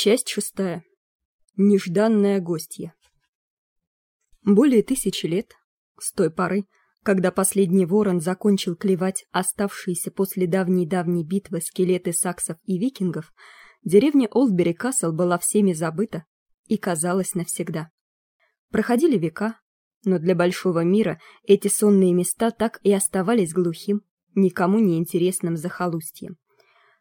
Часть шестая. Нежданная гостья. Более тысячи лет, с той поры, когда последний ворон закончил клевать оставшиеся после давней-давней битвы скелеты саксов и викингов, деревня Олдбери Касл была всеми забыта и казалась навсегда. Проходили века, но для большого мира эти сонные места так и оставались глухим, никому не интересным захолустьем.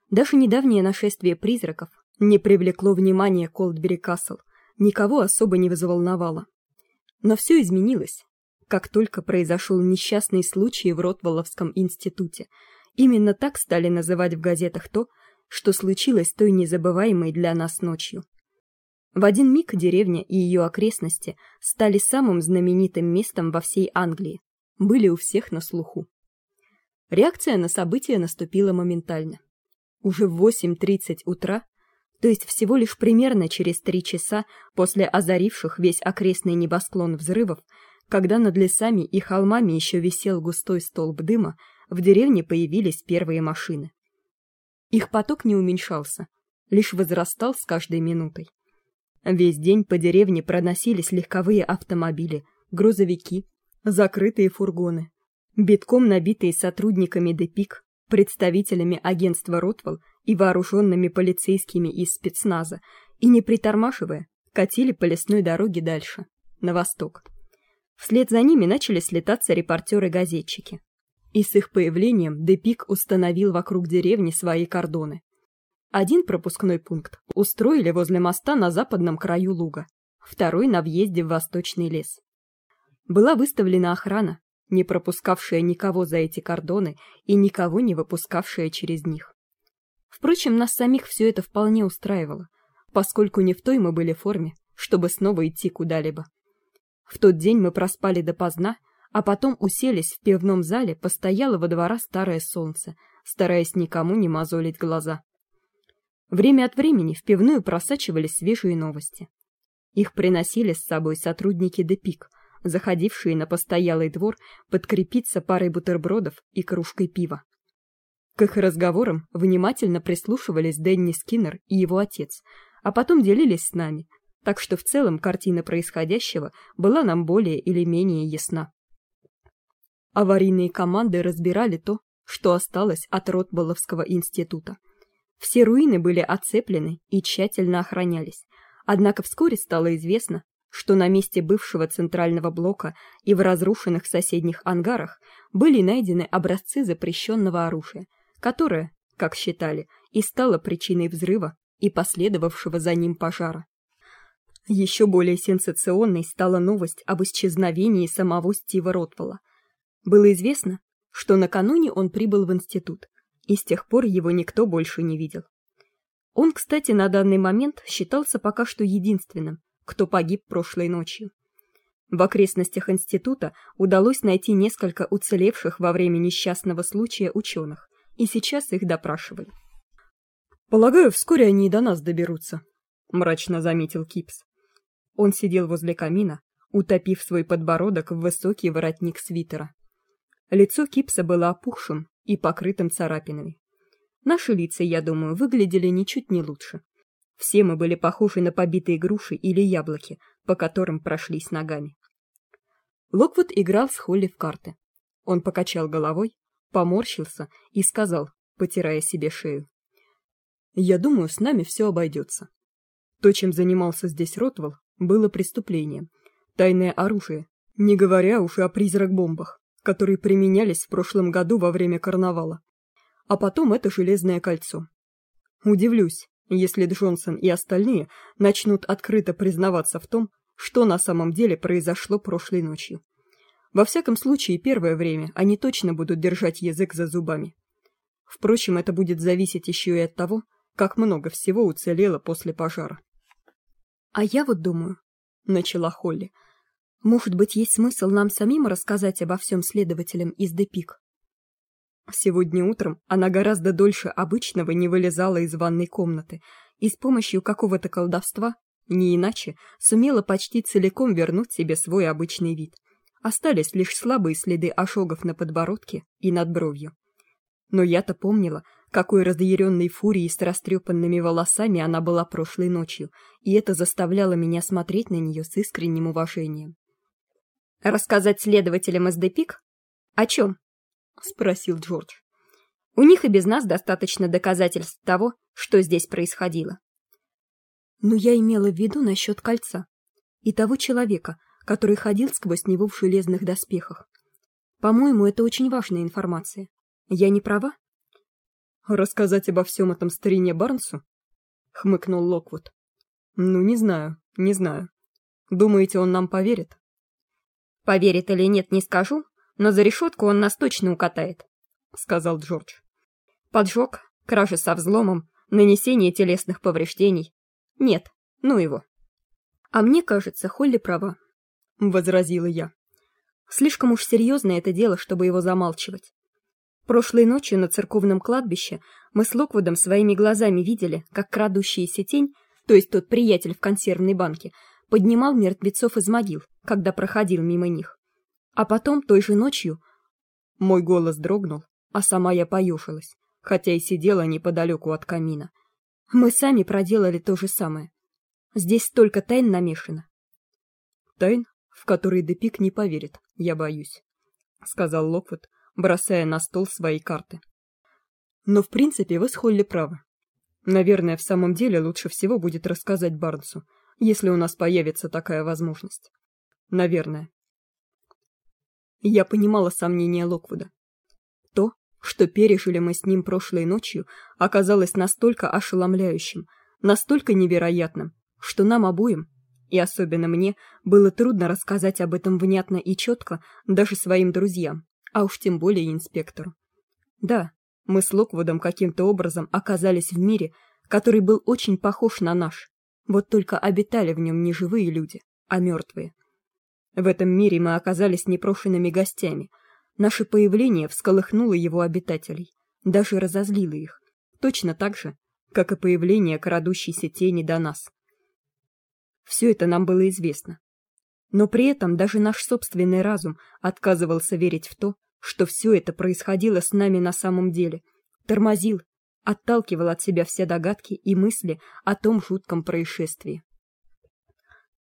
Даже недавнее нашествие призраков не привлекло внимания Колдбери Касл, никого особо не взволновало. Но все изменилось, как только произошел несчастный случай в Ротволовском институте. Именно так стали называть в газетах то, что случилось той незабываемой для нас ночью. В один миг деревня и ее окрестности стали самым знаменитым местом во всей Англии, были у всех на слуху. Реакция на события наступила моментально. Уже в 8:30 утра то есть всего лишь примерно через три часа после озаривших весь окрестный небосклон взрывов, когда над лесами и холмами еще висел густой столб дыма, в деревне появились первые машины. Их поток не уменьшался, лишь возрастал с каждой минутой. Весь день по деревне проносились легковые автомобили, грузовики, закрытые фургоны, битком набитые сотрудниками Депик, представителями агентства Ротвелл и вооруженными полицейскими из спецназа, и не притормаживая, катили по лесной дороге дальше, на восток. Вслед за ними начали слетаться репортеры-газетчики. И с их появлением Депик установил вокруг деревни свои кордоны. Один пропускной пункт устроили возле моста на западном краю луга, второй на въезде в восточный лес. Была выставлена охрана, не пропускавшая никого за эти кордоны и никого не выпускавшая через них. Впрочем, нас самих все это вполне устраивало, поскольку не в той мы были форме, чтобы снова идти куда-либо. В тот день мы проспали допоздна, а потом уселись в пивном зале постоялого двора старое солнце, стараясь никому не мозолить глаза. Время от времени в пивную просачивались свежие новости. Их приносили с собой сотрудники Депик, заходившие на постоялый двор подкрепиться парой бутербродов и кружкой пива. К их разговорам внимательно прислушивались Дэнни Скиннер и его отец, а потом делились с нами, так что в целом картина происходящего была нам более или менее ясна. Аварийные команды разбирали то, что осталось от Ротболовского института. Все руины были оцеплены и тщательно охранялись. Однако вскоре стало известно, что на месте бывшего центрального блока и в разрушенных соседних ангарах были найдены образцы запрещенного оружия, которое, как считали, и стало причиной взрыва и последовавшего за ним пожара. Еще более сенсационной стала новость об исчезновении самого Стива Ротвелла. Было известно, что накануне он прибыл в институт, и с тех пор его никто больше не видел. Он, кстати, на данный момент считался пока что единственным, кто погиб прошлой ночью. В окрестностях института удалось найти несколько уцелевших во время несчастного случая ученых, и сейчас их допрашивали. Полагаю, вскоре они и до нас доберутся, мрачно заметил Кипс. Он сидел возле камина, утопив свой подбородок в высокий воротник свитера. Лицо Кипса было опухшим и покрытым царапинами. Наши лица, я думаю, выглядели ничуть не лучше. Все мы были похожи на побитые груши или яблоки, по которым прошлись ногами. Локвуд играл с Холли в карты. Он покачал головой, поморщился и сказал, потирая себе шею: "Я думаю, с нами все обойдется. То, чем занимался здесь Ротвелл, было преступлением. Тайное оружие, не говоря уж о призрак-бомбах, которые применялись в прошлом году во время карнавала. А потом это железное кольцо. Удивлюсь, если Джонсон и остальные начнут открыто признаваться в том, что на самом деле произошло прошлой ночью. Во всяком случае, первое время они точно будут держать язык за зубами. Впрочем, это будет зависеть еще и от того, как много всего уцелело после пожара. А я вот думаю, начала Холли. Может быть, есть смысл нам самим рассказать обо всем следователям из Депик. Сегодня утром она гораздо дольше обычного не вылезала из ванной комнаты и с помощью какого-то колдовства, не иначе, сумела почти целиком вернуть себе свой обычный вид. Остались лишь слабые следы ожогов на подбородке и над бровью. Но я-то помнила, какой разъяренной фурией с растрепанными волосами она была прошлой ночью, и это заставляло меня смотреть на нее с искренним уважением. «Рассказать следователям из Депик? О чем?» — спросил Джордж. «У них и без нас достаточно доказательств того, что здесь происходило». Но я имела в виду насчет кольца и того человека, который ходил сквозь него в железных доспехах. По-моему, это очень важная информация. Я не права? Рассказать обо всем этом старине Барнсу? Хмыкнул Локвуд. Ну, не знаю, не знаю. Думаете, он нам поверит? Поверит или нет, не скажу, но за решетку он нас точно укатает, сказал Джордж. Поджог, кража со взломом, нанесение телесных повреждений. Нет, ну его. А мне кажется, Холли права, возразила я. Слишком уж серьезное это дело, чтобы его замалчивать. Прошлой ночью на церковном кладбище мы с Локвудом своими глазами видели, как крадущаяся тень, то есть тот приятель в консервной банке, поднимал мертвецов из могил, когда проходил мимо них. А потом той же ночью мой голос дрогнул, а сама я поюшилась, хотя и сидела неподалеку от камина. Мы сами проделали то же самое. Здесь столько тайн намешано. Тайн, в которые Депик не поверит, я боюсь, сказал Локвуд, бросая на стол свои карты. Но в принципе вы с Холли правы. Наверное, в самом деле лучше всего будет рассказать Барнсу, если у нас появится такая возможность. Наверное. Я понимала сомнения Локвуда. То, что пережили мы с ним прошлой ночью, оказалось настолько ошеломляющим, настолько невероятным, что нам обоим и особенно мне было трудно рассказать об этом внятно и четко даже своим друзьям, а уж тем более инспектору. Да, мы с Локвудом каким-то образом оказались в мире, который был очень похож на наш. Вот только обитали в нем не живые люди, а мертвые. В этом мире мы оказались непрошенными гостями. Наше появление всколыхнуло его обитателей, даже разозлило их, точно так же, как и появление крадущейся тени до нас. Все это нам было известно. Но при этом даже наш собственный разум отказывался верить в то, что все это происходило с нами на самом деле, тормозил, отталкивал от себя все догадки и мысли о том жутком происшествии.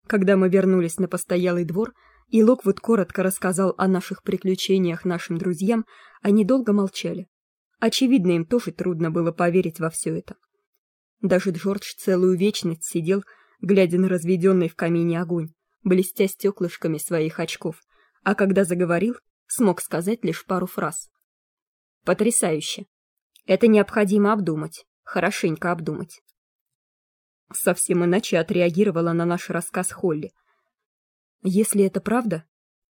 Когда мы вернулись на постоялый двор, и Локвуд коротко рассказал о наших приключениях нашим друзьям, они долго молчали. Очевидно, им тоже трудно было поверить во все это. Даже Джордж целую вечность сидел, глядя на разведенный в камине огонь, блестя стеклышками своих очков, а когда заговорил, смог сказать лишь пару фраз. Потрясающе. Это необходимо обдумать, хорошенько обдумать. Совсем иначе отреагировала на наш рассказ Холли. Если это правда,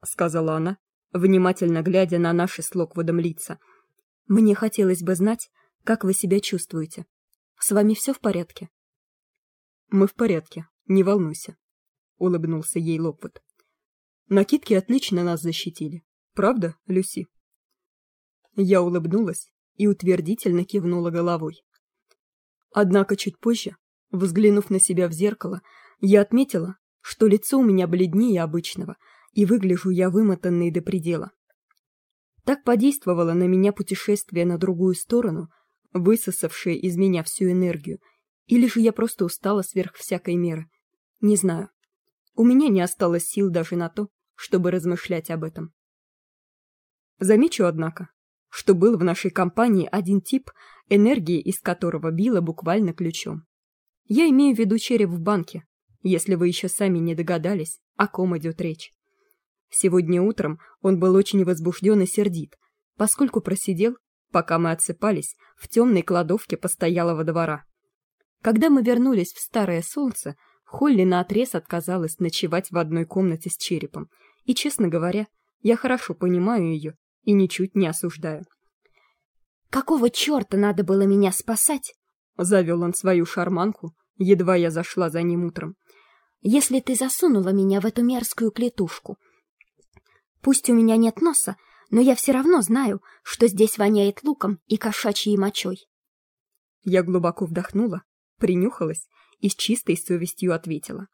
сказала она, внимательно глядя на наши с Локвудом лица, мне хотелось бы знать, как вы себя чувствуете. С вами все в порядке? Мы в порядке, не волнуйся, улыбнулся ей Локвуд. Накидки отлично нас защитили. Правда, Люси? Я улыбнулась и утвердительно кивнула головой. Однако чуть позже, взглянув на себя в зеркало, я отметила, что лицо у меня бледнее обычного, и выгляжу я вымотанной до предела. Так подействовало на меня путешествие на другую сторону, высосавшее из меня всю энергию или же я просто устала сверх всякой меры. Не знаю. У меня не осталось сил даже на то, чтобы размышлять об этом. Замечу, однако, что был в нашей компании один тип, энергии из которого била буквально ключом. Я имею в виду череп в банке, если вы еще сами не догадались, о ком идет речь. Сегодня утром он был очень возбужден и сердит, поскольку просидел, пока мы отсыпались, в темной кладовке постоялого двора. Когда мы вернулись в Старое Солнце, Холли наотрез отказалась ночевать в одной комнате с черепом, и, честно говоря, я хорошо понимаю ее и ничуть не осуждаю. «Какого черта надо было меня спасать?» — завел он свою шарманку, едва я зашла за ним утром. «Если ты засунула меня в эту мерзкую клетушку. Пусть у меня нет носа, но я все равно знаю, что здесь воняет луком и кошачьей мочой». Я глубоко вдохнула принюхалась и с чистой совестью ответила.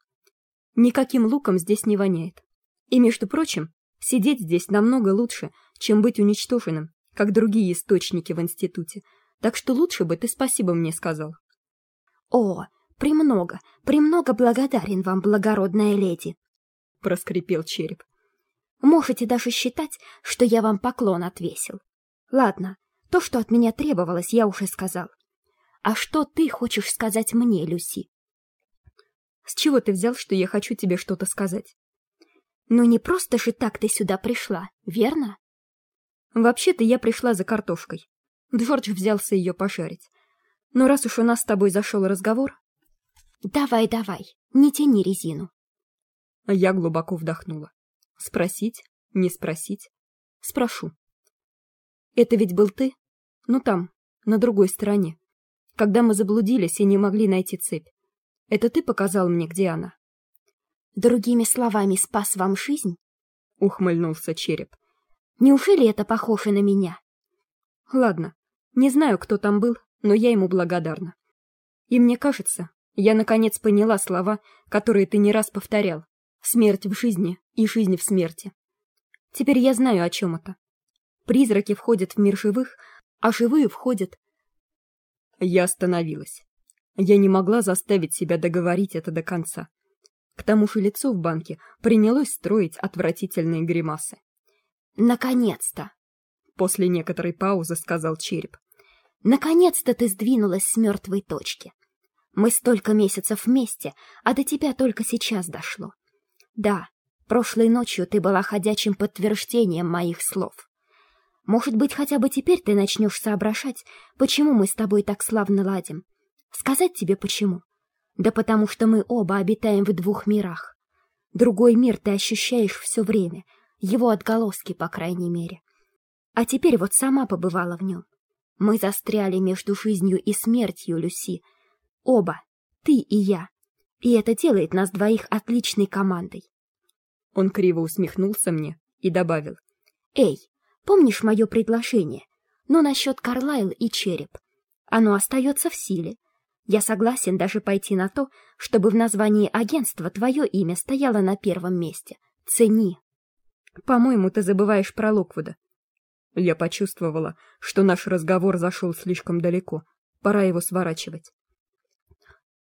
Никаким луком здесь не воняет. И, между прочим, сидеть здесь намного лучше, чем быть уничтоженным, как другие источники в институте, так что лучше бы ты спасибо мне сказал. О, премного, премного благодарен вам, благородная леди, проскрипел череп. Можете даже считать, что я вам поклон отвесил. Ладно, то, что от меня требовалось, я уже сказал. А что ты хочешь сказать мне, Люси? С чего ты взял, что я хочу тебе что-то сказать? Ну не просто же так ты сюда пришла, верно? Вообще-то я пришла за картошкой. Джордж взялся ее пожарить. Но раз уж у нас с тобой зашел разговор... Давай, давай, не тяни резину. Я глубоко вдохнула. Спросить? Не спросить? Спрошу. Это ведь был ты? Ну там, на другой стороне. Когда мы заблудились и не могли найти цепь. Это ты показал мне, где она? Другими словами, спас вам жизнь? Ухмыльнулся череп. Неужели это похоже на меня? Ладно, не знаю, кто там был, но я ему благодарна. И мне кажется, я наконец поняла слова, которые ты не раз повторял. Смерть в жизни и жизнь в смерти. Теперь я знаю, о чем это. Призраки входят в мир живых, а живые входят... Я остановилась. Я не могла заставить себя договорить это до конца. К тому же лицо в банке принялось строить отвратительные гримасы. «Наконец-то!» После некоторой паузы сказал череп. «Наконец-то ты сдвинулась с мертвой точки. Мы столько месяцев вместе, а до тебя только сейчас дошло. Да, прошлой ночью ты была ходячим подтверждением моих слов. Может быть, хотя бы теперь ты начнешь соображать, почему мы с тобой так славно ладим. Сказать тебе почему? Да потому что мы оба обитаем в двух мирах. Другой мир ты ощущаешь все время, его отголоски, по крайней мере. А теперь вот сама побывала в нем. Мы застряли между жизнью и смертью, Люси. Оба, ты и я. И это делает нас двоих отличной командой. Он криво усмехнулся мне и добавил. Эй, помнишь мое предложение? Но насчет Карлайл и Череп. Оно остается в силе. Я согласен даже пойти на то, чтобы в названии агентства твое имя стояло на первом месте. Цени. По-моему, ты забываешь про Локвуда. Я почувствовала, что наш разговор зашел слишком далеко. Пора его сворачивать.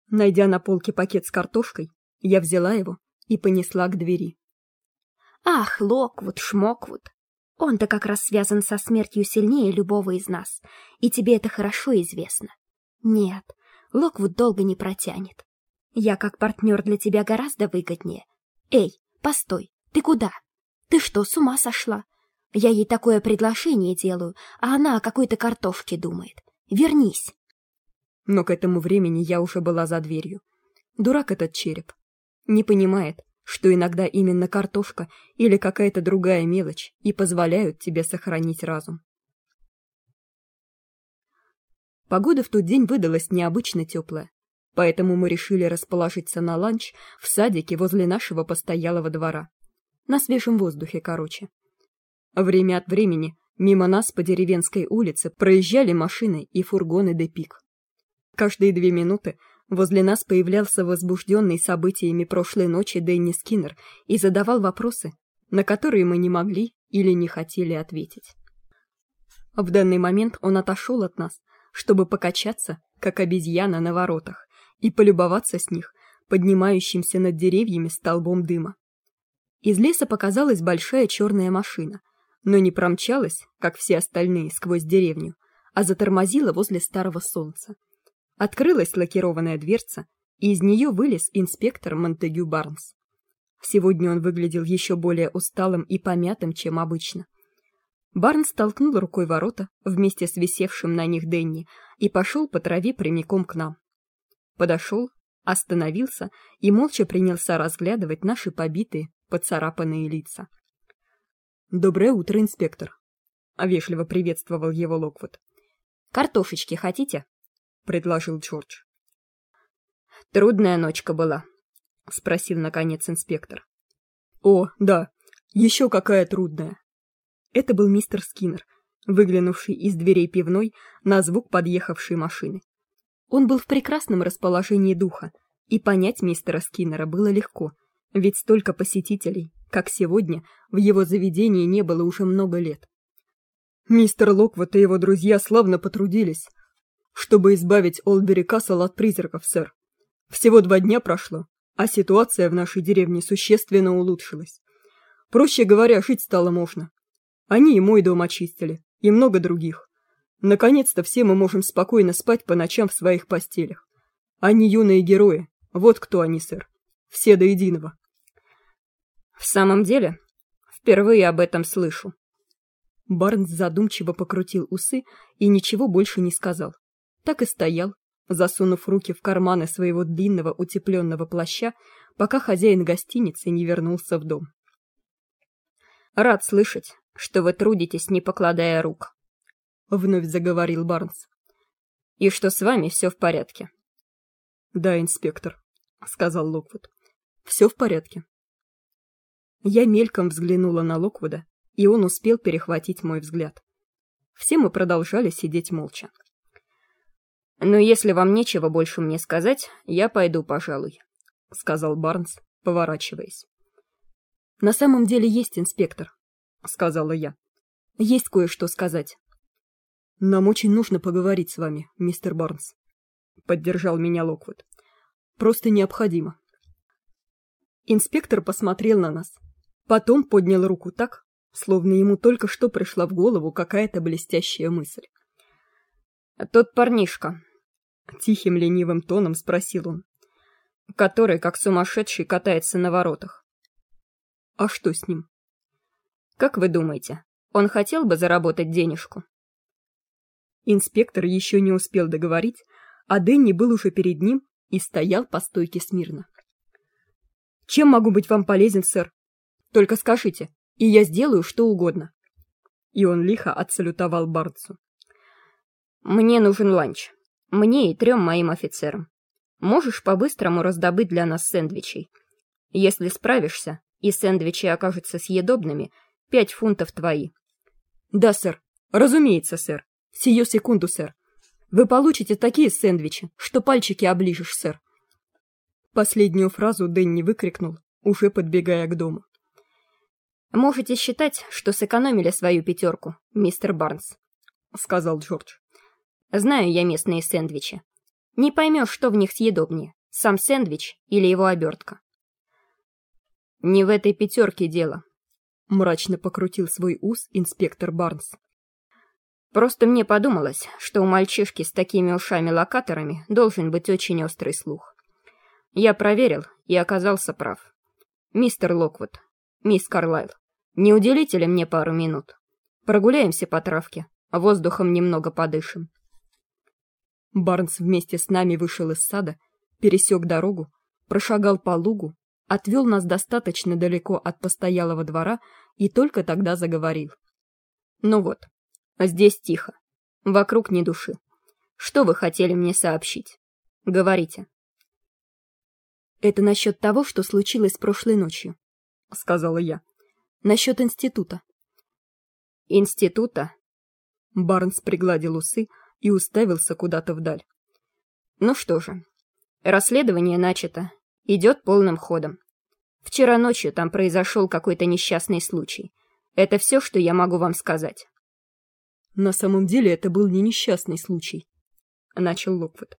Найдя на полке пакет с картошкой, я взяла его и понесла к двери. Ах, Локвуд, Шмоквуд. Он-то как раз связан со смертью сильнее любого из нас, и тебе это хорошо известно. Нет, Локвуд долго не протянет. Я как партнер для тебя гораздо выгоднее. Эй, постой, ты куда? Ты что, с ума сошла? Я ей такое предложение делаю, а она о какой-то картошке думает. Вернись. Но к этому времени я уже была за дверью. Дурак этот череп. Не понимает, что иногда именно картошка или какая-то другая мелочь и позволяют тебе сохранить разум. Погода в тот день выдалась необычно теплая, поэтому мы решили расположиться на ланч в садике возле нашего постоялого двора. На свежем воздухе, короче. Время от времени мимо нас по деревенской улице проезжали машины и фургоны Депик. Каждые две минуты возле нас появлялся возбужденный событиями прошлой ночи Дэнни Скиннер и задавал вопросы, на которые мы не могли или не хотели ответить. В данный момент он отошел от нас, чтобы покачаться, как обезьяна на воротах, и полюбоваться с них, поднимающимся над деревьями столбом дыма. Из леса показалась большая черная машина, но не промчалась, как все остальные, сквозь деревню, а затормозила возле старого солнца. Открылась лакированная дверца, и из нее вылез инспектор Монтегю Барнс. Сегодня он выглядел еще более усталым и помятым, чем обычно. Барнс толкнул рукой ворота вместе с висевшим на них Денни и пошел по траве прямиком к нам. Подошел, остановился и молча принялся разглядывать наши побитые, поцарапанные лица. «Доброе утро, инспектор!» — вежливо приветствовал его Локвуд. «Картошечки хотите?» — предложил Джордж. «Трудная ночка была», — спросил, наконец, инспектор. «О, да, еще какая трудная!» Это был мистер Скиннер, выглянувший из дверей пивной на звук подъехавшей машины. Он был в прекрасном расположении духа, и понять мистера Скиннера было легко, ведь столько посетителей, как сегодня, в его заведении не было уже много лет. «Мистер Локвот и его друзья славно потрудились. Чтобы избавить Олдбери Кассел от призраков, сэр. Всего два дня прошло, а ситуация в нашей деревне существенно улучшилась. Проще говоря, жить стало можно. Они и мой дом очистили, и много других. Наконец-то все мы можем спокойно спать по ночам в своих постелях. Они юные герои, вот кто они, сэр. Все до единого. В самом деле, впервые об этом слышу. Барнс задумчиво покрутил усы и ничего больше не сказал. Так и стоял, засунув руки в карманы своего длинного утепленного плаща, пока хозяин гостиницы не вернулся в дом. «Рад слышать, что вы трудитесь, не покладая рук», — вновь заговорил Барнс. «И что с вами все в порядке». «Да, инспектор», — сказал Локвуд. «Все в порядке». Я мельком взглянула на Локвуда, и он успел перехватить мой взгляд. Все мы продолжали сидеть молча. «Но если вам нечего больше мне сказать, я пойду, пожалуй», — сказал Барнс, поворачиваясь. «На самом деле есть инспектор», — сказала я. «Есть кое-что сказать». «Нам очень нужно поговорить с вами, мистер Барнс», — поддержал меня Локвуд. «Просто необходимо». Инспектор посмотрел на нас, потом поднял руку так, словно ему только что пришла в голову какая-то блестящая мысль. «Тот парнишка», — тихим ленивым тоном спросил он, «который, как сумасшедший, катается на воротах». «А что с ним?» «Как вы думаете, он хотел бы заработать денежку?» Инспектор еще не успел договорить, а Дэнни был уже перед ним и стоял по стойке смирно. «Чем могу быть вам полезен, сэр? Только скажите, и я сделаю что угодно. И он лихо отсалютовал Барцу. Мне нужен ланч. Мне и трем моим офицерам. Можешь по-быстрому раздобыть для нас сэндвичей. Если справишься, и сэндвичи окажутся съедобными, пять фунтов твои. Да, сэр. Разумеется, сэр. Сию секунду, сэр. Вы получите такие сэндвичи, что пальчики оближешь, сэр. Последнюю фразу Дэнни выкрикнул, уже подбегая к дому. «Можете считать, что сэкономили свою пятерку, мистер Барнс», — сказал Джордж. «Знаю я местные сэндвичи. Не поймешь, что в них съедобнее, сам сэндвич или его обертка». «Не в этой пятерке дело», — мрачно покрутил свой ус инспектор Барнс. «Просто мне подумалось, что у мальчишки с такими ушами-локаторами должен быть очень острый слух. Я проверил и оказался прав. Мистер Локвуд, мисс Карлайл, не уделите ли мне пару минут? Прогуляемся по травке, воздухом немного подышим. Барнс вместе с нами вышел из сада, пересек дорогу, прошагал по лугу, отвел нас достаточно далеко от постоялого двора и только тогда заговорил. «Ну вот, здесь тихо, вокруг ни души. Что вы хотели мне сообщить? Говорите». «Это насчет того, что случилось прошлой ночью», — сказала я. Насчет института. Института? Барнс пригладил усы и уставился куда-то вдаль. Ну что же, расследование начато, идет полным ходом. Вчера ночью там произошел какой-то несчастный случай. Это все, что я могу вам сказать. На самом деле это был не несчастный случай, начал Локвуд.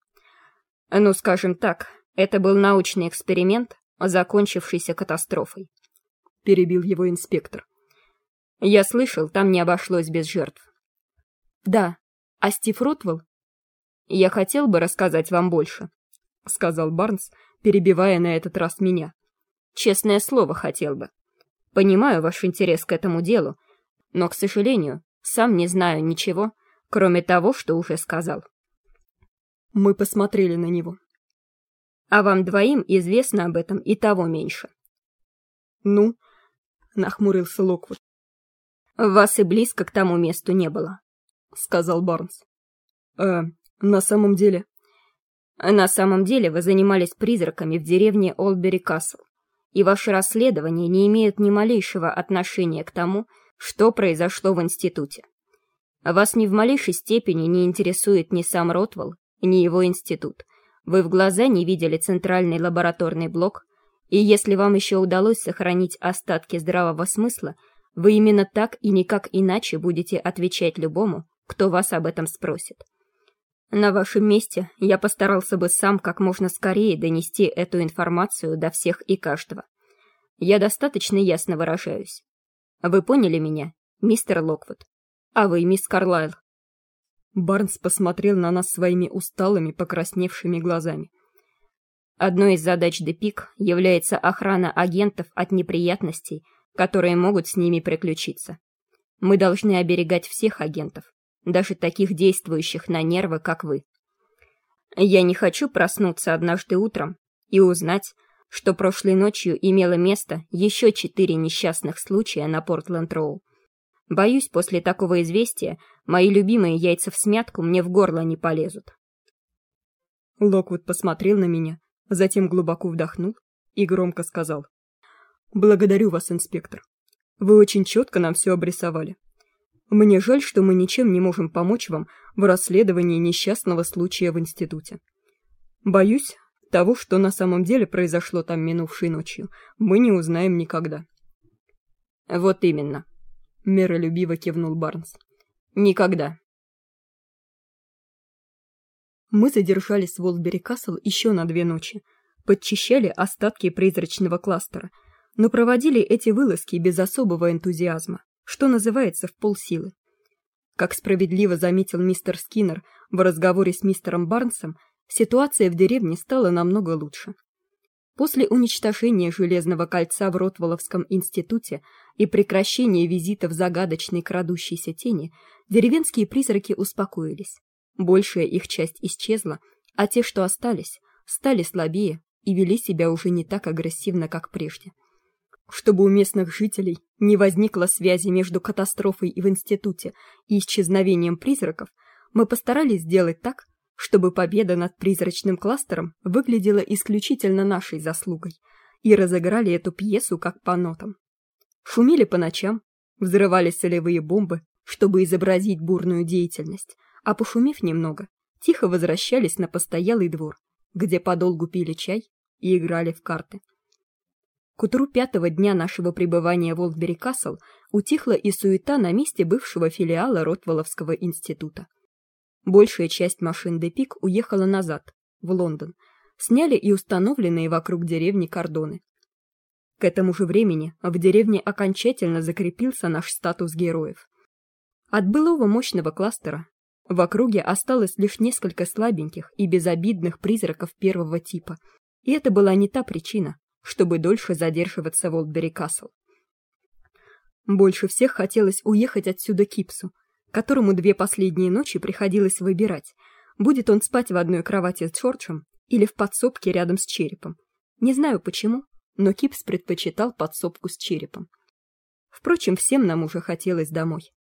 Ну, скажем так, это был научный эксперимент, закончившийся катастрофой. — перебил его инспектор. «Я слышал, там не обошлось без жертв». «Да. А Стив Ротвелл?» «Я хотел бы рассказать вам больше», — сказал Барнс, перебивая на этот раз меня. «Честное слово, хотел бы. Понимаю ваш интерес к этому делу, но, к сожалению, сам не знаю ничего, кроме того, что уже сказал». Мы посмотрели на него. «А вам двоим известно об этом и того меньше». «Ну, — нахмурился Локвуд. «Вас и близко к тому месту не было», — сказал Барнс. «Э, на самом деле...» «На самом деле вы занимались призраками в деревне Олдбери Касл, и ваше расследование не имеет ни малейшего отношения к тому, что произошло в институте. Вас ни в малейшей степени не интересует ни сам Ротвелл, ни его институт. Вы в глаза не видели центральный лабораторный блок, и если вам еще удалось сохранить остатки здравого смысла, вы именно так и никак иначе будете отвечать любому, кто вас об этом спросит. На вашем месте я постарался бы сам как можно скорее донести эту информацию до всех и каждого. Я достаточно ясно выражаюсь. Вы поняли меня, мистер Локвуд? А вы, мисс Карлайл? Барнс посмотрел на нас своими усталыми, покрасневшими глазами. Одной из задач Депик является охрана агентов от неприятностей, которые могут с ними приключиться. Мы должны оберегать всех агентов, даже таких действующих на нервы, как вы. Я не хочу проснуться однажды утром и узнать, что прошлой ночью имело место еще четыре несчастных случая на Портленд-Роу. Боюсь, после такого известия мои любимые яйца в смятку мне в горло не полезут. Локвуд посмотрел на меня, затем глубоко вдохнул и громко сказал. «Благодарю вас, инспектор. Вы очень четко нам все обрисовали. Мне жаль, что мы ничем не можем помочь вам в расследовании несчастного случая в институте. Боюсь, того, что на самом деле произошло там минувшей ночью, мы не узнаем никогда. Вот именно, миролюбиво кивнул Барнс. Никогда. Мы задержались в Уолбери Касл еще на две ночи, подчищали остатки призрачного кластера, но проводили эти вылазки без особого энтузиазма что называется, в полсилы. Как справедливо заметил мистер Скиннер в разговоре с мистером Барнсом, ситуация в деревне стала намного лучше. После уничтожения железного кольца в Ротволовском институте и прекращения визитов загадочной крадущейся тени, деревенские призраки успокоились. Большая их часть исчезла, а те, что остались, стали слабее и вели себя уже не так агрессивно, как прежде чтобы у местных жителей не возникло связи между катастрофой в институте и исчезновением призраков, мы постарались сделать так, чтобы победа над призрачным кластером выглядела исключительно нашей заслугой, и разыграли эту пьесу как по нотам. Шумели по ночам, взрывали солевые бомбы, чтобы изобразить бурную деятельность, а пошумев немного, тихо возвращались на постоялый двор, где подолгу пили чай и играли в карты. К утру пятого дня нашего пребывания в Олдбери Касл утихла и суета на месте бывшего филиала Ротволовского института. Большая часть машин Депик уехала назад, в Лондон, сняли и установленные вокруг деревни кордоны. К этому же времени в деревне окончательно закрепился наш статус героев. От былого мощного кластера в округе осталось лишь несколько слабеньких и безобидных призраков первого типа, и это была не та причина, чтобы дольше задерживаться в Олдбери-Касл. Больше всех хотелось уехать отсюда Кипсу, которому две последние ночи приходилось выбирать, будет он спать в одной кровати с Джорджем или в подсобке рядом с черепом. Не знаю почему, но Кипс предпочитал подсобку с черепом. Впрочем, всем нам уже хотелось домой.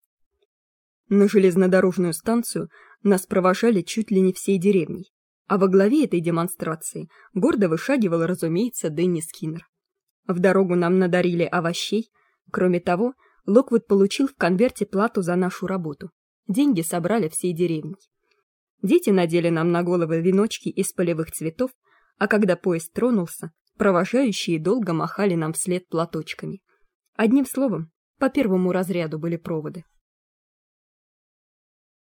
На железнодорожную станцию нас провожали чуть ли не всей деревней а во главе этой демонстрации гордо вышагивал, разумеется, Дэнни Скиннер. В дорогу нам надарили овощей. Кроме того, Локвуд получил в конверте плату за нашу работу. Деньги собрали всей деревней. Дети надели нам на головы веночки из полевых цветов, а когда поезд тронулся, провожающие долго махали нам вслед платочками. Одним словом, по первому разряду были проводы.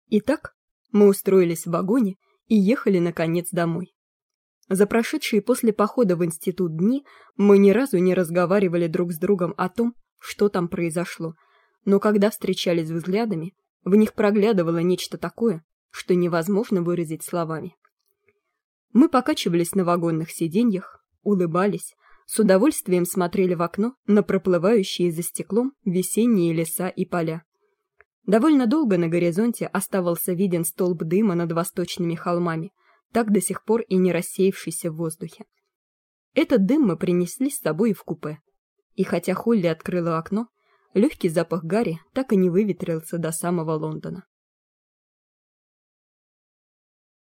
Итак, мы устроились в вагоне и ехали, наконец, домой. За прошедшие после похода в институт дни мы ни разу не разговаривали друг с другом о том, что там произошло, но когда встречались взглядами, в них проглядывало нечто такое, что невозможно выразить словами. Мы покачивались на вагонных сиденьях, улыбались, с удовольствием смотрели в окно на проплывающие за стеклом весенние леса и поля. Довольно долго на горизонте оставался виден столб дыма над восточными холмами, так до сих пор и не рассеявшийся в воздухе. Этот дым мы принесли с собой в купе. И хотя Холли открыла окно, легкий запах гари так и не выветрился до самого Лондона.